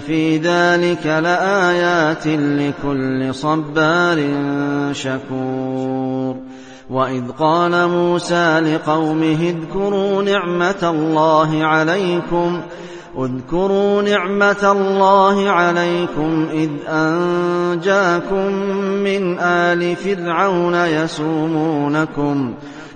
في ذلك لآيات لكل صبار شكور واذ قال موسى لقومه اذكروا نعمه الله عليكم اذكروا نعمة الله عليكم إذ أنجاكم من آل فرعون يسومونكم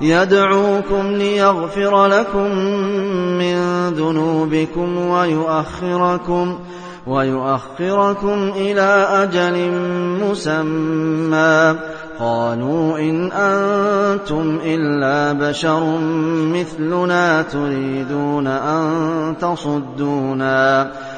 يدعوكم ليغفر لكم من ذنوبكم ويؤخركم ويؤخركم إلى أجل مسمى. قالوا إن أنتم إلا بشر مثلنا تريدون أن تصدونا.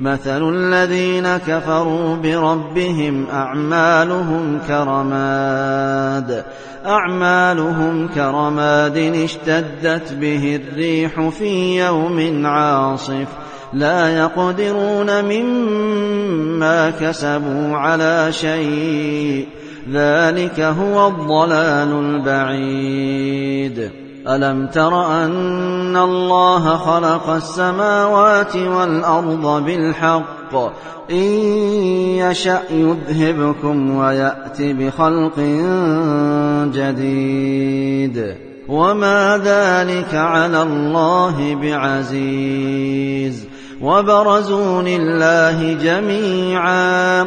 مثل الذين كفروا بربهم أعمالهم كرماد. أعمالهم كرماد اشتدت به الريح في يوم عاصف. لا يقدرون مما كسبوا على شيء. ذلك هو الضلال البعيد. ألم تر أن الله خلق السماوات والأرض بالحق؟ إن يشأ يذهبكم ويأت بخلق جديد. وما ذلك على الله بعزيز. وبرزوا لله جميعا.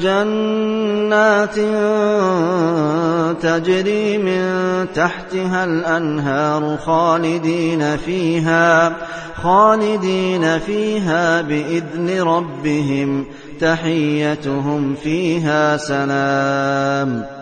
جنات تجري من تحتها الأنهار خالدين فيها خالدين فيها بإذن ربهم تحيتهم فيها سلام.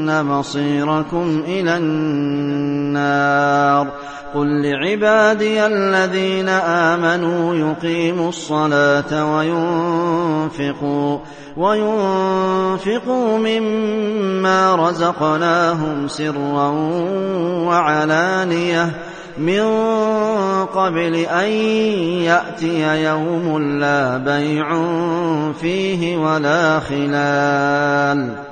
مصيركم إلى النار. قل لعبادي الذين آمنوا يقيموا الصلاة وينفقوا وينفقوا مما رزقناهم سرا وعلانية. من قبل أن يأتي يوم لا بيع فيه ولا خلال.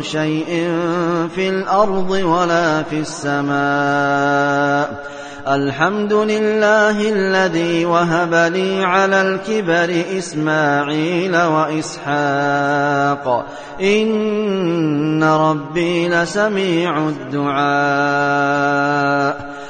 شيء في الأرض ولا في السماء. الحمد لله الذي وهب لي على الكبر إسماعيل وإسحاق. إن ربي لسميع الدعاء.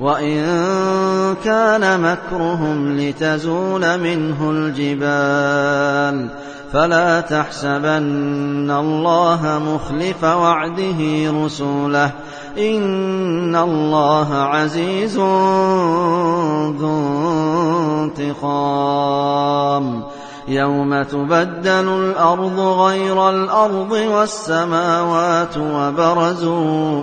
وإن كان مكرهم لتزول منه الجبال فلا تحسبن الله مخلف وعده رسوله إن الله عزيز ذو انتقام يوم تبدل الأرض غير الأرض والسماوات وبرزوا